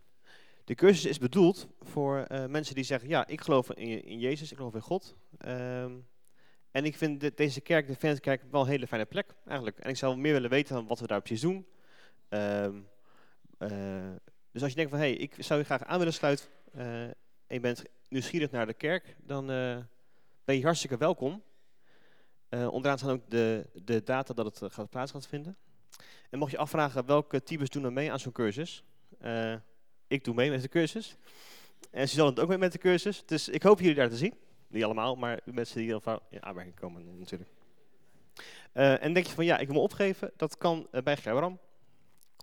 de cursus is bedoeld voor mensen die zeggen, ja, ik geloof in, in Jezus, ik geloof in God. Um, en ik vind de, deze kerk, de Venuskerk, wel een hele fijne plek eigenlijk. En ik zou meer willen weten van wat we daar precies doen. Um, uh, dus als je denkt van, hé, hey, ik zou je graag aan willen sluiten uh, en je bent nieuwsgierig naar de kerk, dan uh, ben je hartstikke welkom. onderaan staan ook de, de data dat het gaat plaats gaat vinden. En mocht je afvragen welke types doen er mee aan zo'n cursus. ik doe mee met de cursus. En ze zullen het ook mee met de cursus. Dus ik hoop jullie daar te zien. Niet allemaal, maar mensen die dan in aanmerking komen natuurlijk. Uh, en denk je van ja, ik wil me opgeven, dat kan uh, bij Gebram.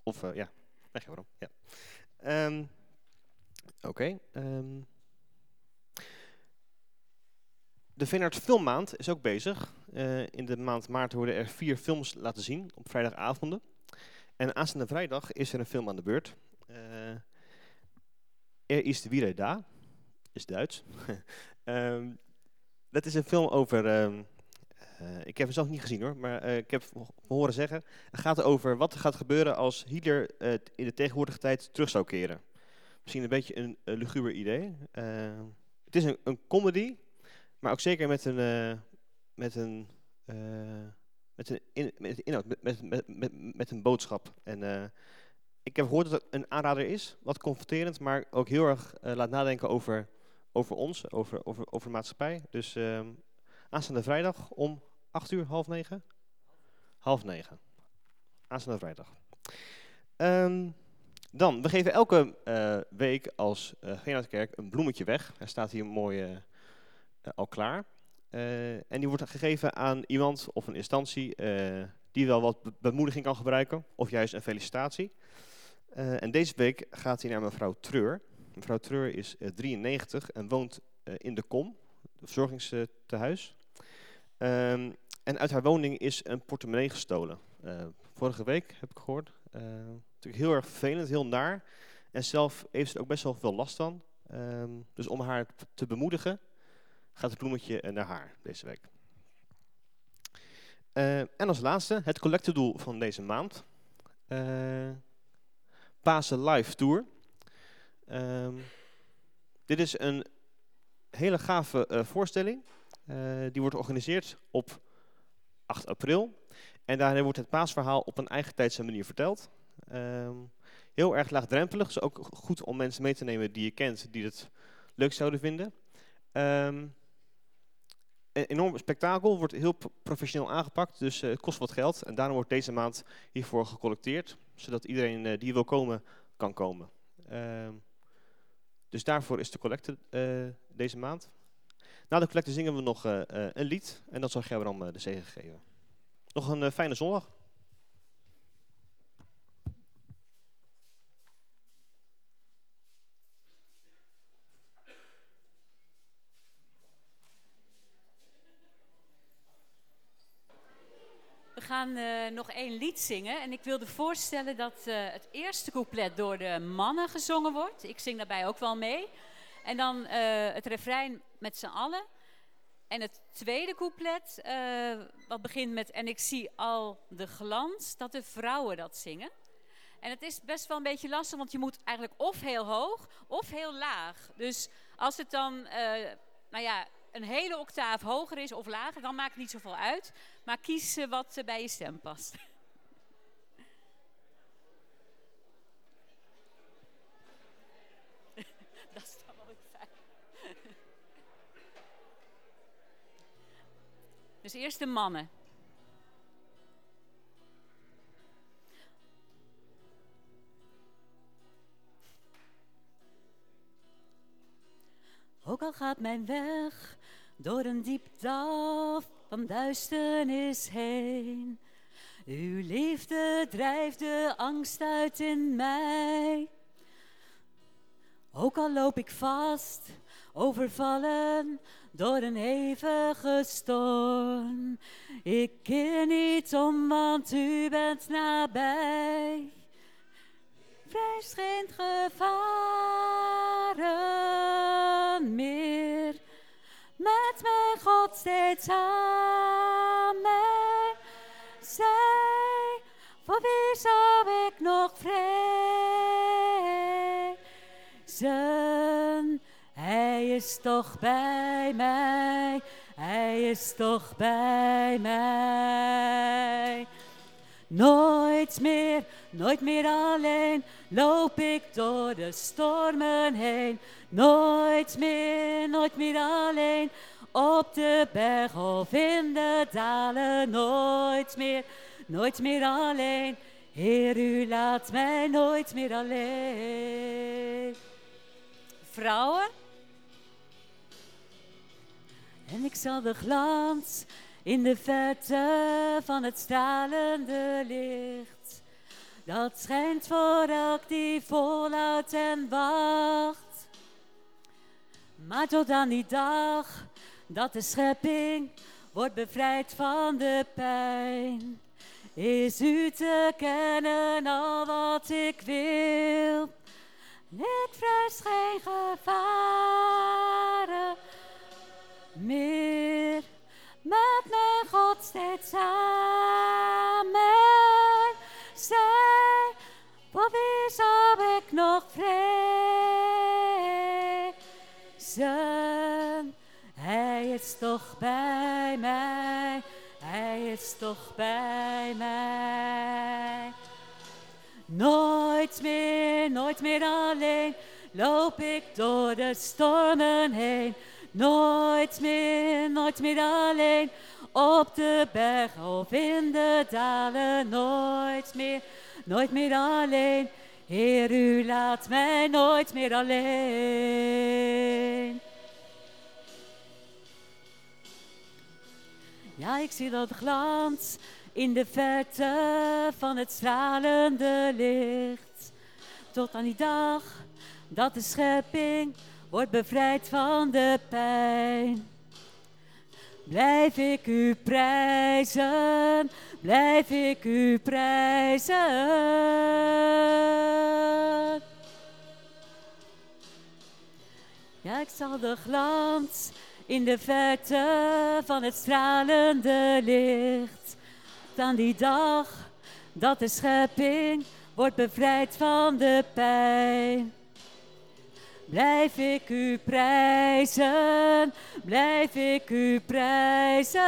Of uh, ja, bij Gebram, ja. Um, Oké. Um. De Veenaard Filmmaand is ook bezig. in de maand maart worden er vier films laten zien op vrijdagavonden. En aanstaande vrijdag is er een film aan de beurt. er is de Wieder da, is Duits. *laughs* Um, dat is een film over... Um, uh, ik heb hem zelf niet gezien hoor, maar uh, ik heb horen zeggen... Het gaat over wat er gaat gebeuren als Hitler uh, in de tegenwoordige tijd terug zou keren. Misschien een beetje een, een luguber idee. het is een, een, comedy, maar ook zeker met een... met een met een, met inhoud, met, met, met, met, met een boodschap. En ik heb gehoord dat het een aanrader is, wat confronterend, maar ook heel erg laat nadenken over over ons, over, over, over de maatschappij. Dus um, aanstaande vrijdag om 8 uur, half negen? Half negen. Aanstaande vrijdag. Ehm, dan, we geven elke uh, week als uh, een bloemetje weg. Hij staat hier mooi uh, al klaar. en die wordt gegeven aan iemand of een instantie die wel wat bemoediging kan gebruiken. Of juist een felicitatie. en deze week gaat hij naar mevrouw Treur. Mevrouw Treur is 93 en woont in de Kom, het verzorgingstehuis. Um, en uit haar woning is een portemonnee gestolen. vorige week heb ik gehoord natuurlijk heel erg vervelend, heel naar. En zelf heeft ze ook best wel veel last van. Ehm, dus om haar te bemoedigen, gaat het bloemetje naar haar deze week. En als laatste, het collectedoel van deze maand. Uh, Pasen Live Tour. Um, dit is een hele gave uh, voorstelling. die wordt georganiseerd op 8 april. En daarin wordt het paasverhaal op een eigen tijdse manier verteld. Um, heel erg laagdrempelig, dus ook goed om mensen mee te nemen die je kent, die het leuk zouden vinden. Um, een enorm spektakel, wordt heel professioneel aangepakt, dus uh, het kost wat geld. En daarom wordt deze maand hiervoor gecollecteerd, zodat iedereen die wil komen, kan komen. Dus daarvoor is de collecte uh, deze maand. Na de collecte zingen we nog een lied en dat zal Gerbram de zegen geven. Nog een fijne zondag. Gaan uh, nog één lied zingen. En ik wilde voorstellen dat uh, het eerste couplet door de mannen gezongen wordt. Ik zing daarbij ook wel mee. En dan uh, het refrein met z'n allen. En het tweede couplet, wat begint met En ik zie al de glans, dat de vrouwen dat zingen. En het is best wel een beetje lastig, want je moet eigenlijk of heel hoog of heel laag. Dus als het dan, nou ja, een hele octaaf hoger is of lager, dan maakt het niet zoveel uit. Maar kies wat bij je stem past. *laughs* Dat is dan wel fijn. Dus eerst de mannen. Ook al gaat mijn weg door een diep dal van duisternis heen. Uw liefde drijft de angst uit in mij. Ook al loop ik vast, overvallen door een hevige storm. Ik keer niet om, want u bent nabij. Vrees geen gevaren meer met mijn God steeds aan mij. Zij, voor wie zou ik nog vrezen? Hij is toch bij mij, hij is toch bij mij. Nooit meer, nooit meer alleen loop ik door de stormen heen. Nooit meer, nooit meer alleen op de berg of in de dalen. Nooit meer, nooit meer alleen. Heer, u laat mij nooit meer alleen. Vrouwen. En ik zal de glans in de verte van het stralende licht. Dat schijnt voor elk die volhoudt en wacht. Maar tot aan die dag dat de schepping wordt bevrijd van de pijn, is u te kennen al wat ik wil. Ik vrees geen gevaren meer, met mijn God steeds samen. Zij, voor wie ik nog vrezen? Hij is toch bij mij, hij is toch bij mij. Nooit meer, nooit meer alleen loop ik door de stormen heen. Nooit meer, nooit meer alleen. Op de berg of in de dalen. Nooit meer, nooit meer alleen. Heer, u laat mij nooit meer alleen. Ja, ik zie dat glans in de verte van het stralende licht. Tot aan die dag dat de schepping wordt bevrijd van de pijn. Blijf ik u prijzen, blijf ik u prijzen. Ja, ik zal de glans in de verte van het stralende licht. Dan die dag dat de schepping wordt bevrijd van de pijn. Blijf ik u prijzen, blijf ik u prijzen.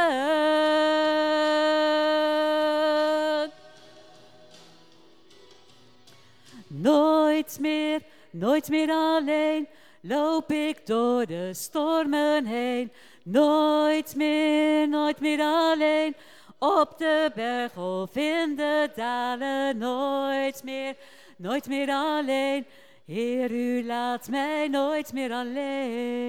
Nooit meer, nooit meer alleen loop ik door de stormen heen. Nooit meer, nooit meer alleen. Op de berg of in de dalen. Nooit meer, nooit meer alleen. Heer, u laat mij nooit meer alleen.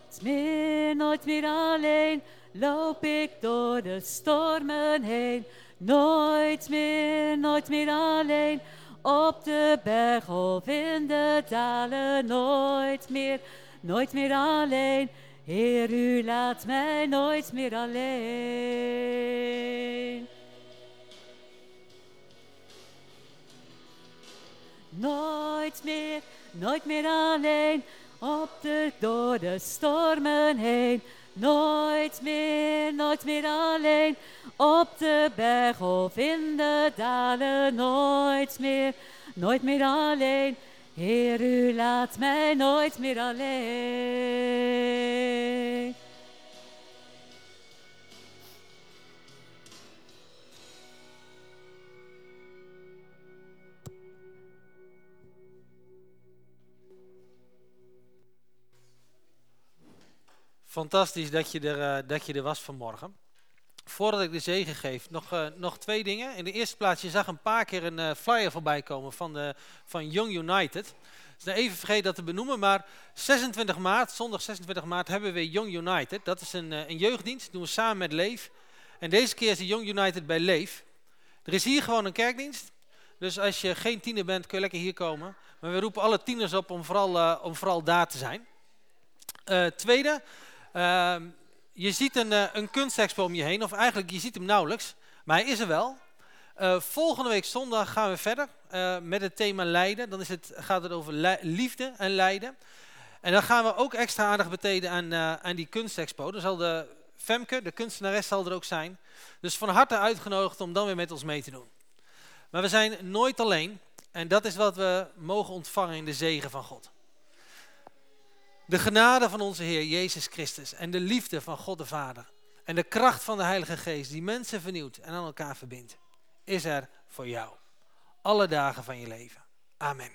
Nooit meer, nooit meer alleen. Loop ik door de stormen heen. Nooit meer, nooit meer alleen. Op de berg of in de dalen. Nooit meer, nooit meer alleen. Heer, u laat mij nooit meer alleen. Nooit meer, nooit meer alleen. Op de, door de stormen heen. Nooit meer, nooit meer alleen. Op de berg of in de dalen. Nooit meer, nooit meer alleen. Heer, u laat mij nooit meer alleen. Fantastisch dat je er, uh, dat je er was vanmorgen. Voordat ik de zegen geef, nog, uh, nog twee dingen. In de eerste plaats, je zag een paar keer een uh, flyer voorbij komen van, de, van Young United. Dus nou even vergeten dat te benoemen, maar 26 maart, zondag 26 maart, hebben we Young United. Dat is een, een jeugddienst, dat doen we samen met Leef. En deze keer is de Young United bij Leef. Er is hier gewoon een kerkdienst. Dus als je geen tiener bent, kun je lekker hier komen. Maar we roepen alle tieners op om vooral, om vooral daar te zijn. tweede, uh, je ziet een, uh, een kunstexpo om je heen, of eigenlijk je ziet hem nauwelijks, maar hij is er wel. Uh, volgende week zondag gaan we verder uh, met het thema lijden. Dan is het, gaat het over liefde en lijden. En dan gaan we ook extra aandacht beteden aan, aan die kunstexpo. Dan zal de Femke, de kunstenares, zal er ook zijn. Dus van harte uitgenodigd om dan weer met ons mee te doen. Maar we zijn nooit alleen. En dat is wat we mogen ontvangen in de zegen van God. De genade van onze Heer Jezus Christus en de liefde van God de Vader en de kracht van de Heilige Geest die mensen vernieuwt en aan elkaar verbindt, is er voor jou. Alle dagen van je leven. Amen.